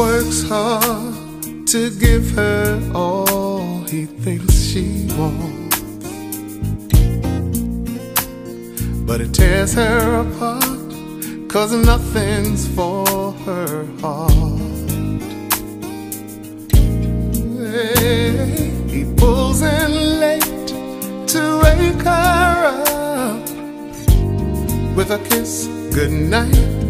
Works hard to give her all he thinks she wants. But it tears her apart, cause nothing's for her heart. Hey, he pulls in late to wake her up with a kiss goodnight.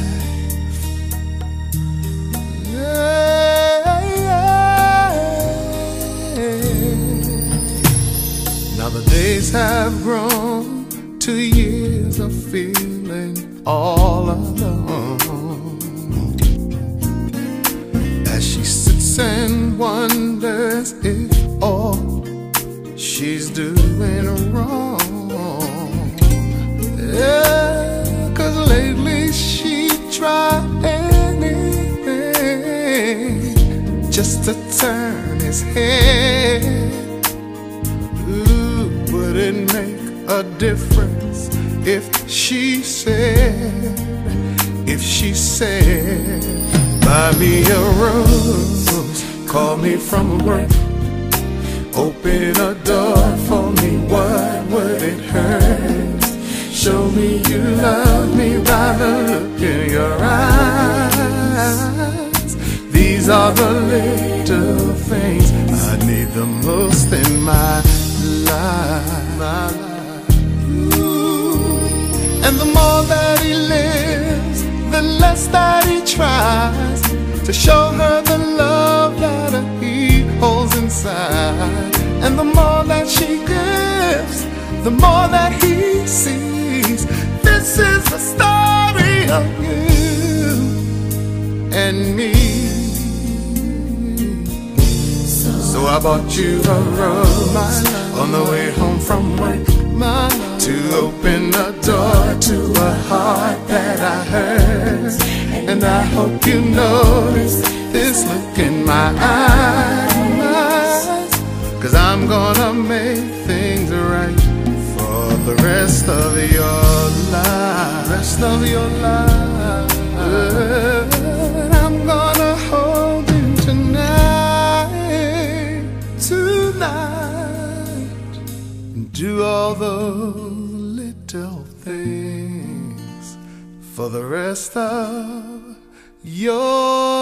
Now the days have grown to years of feeling all alone. As she sits and wonders if all she's doing wrong. Yeah, cause lately she tried anything just to turn his head. A difference if she said, if she said, buy me a rose, call me from work, open a door for me, what would it hurt? Show me you love me by the look in your eyes. These are the little things I need the most in my life. More that he lives, the less that he tries to show her the love that he holds inside. And the more that she gives, the more that he sees. This is the story of you and me. So I bought you a rose on the way home from work to open a door to a heart that I hurt. And I hope you notice this look in my eyes. Cause I'm gonna make things right for the rest of your life. Rest of your life. I'm gonna hold you tonight, tonight. Do all those little things for the rest of your.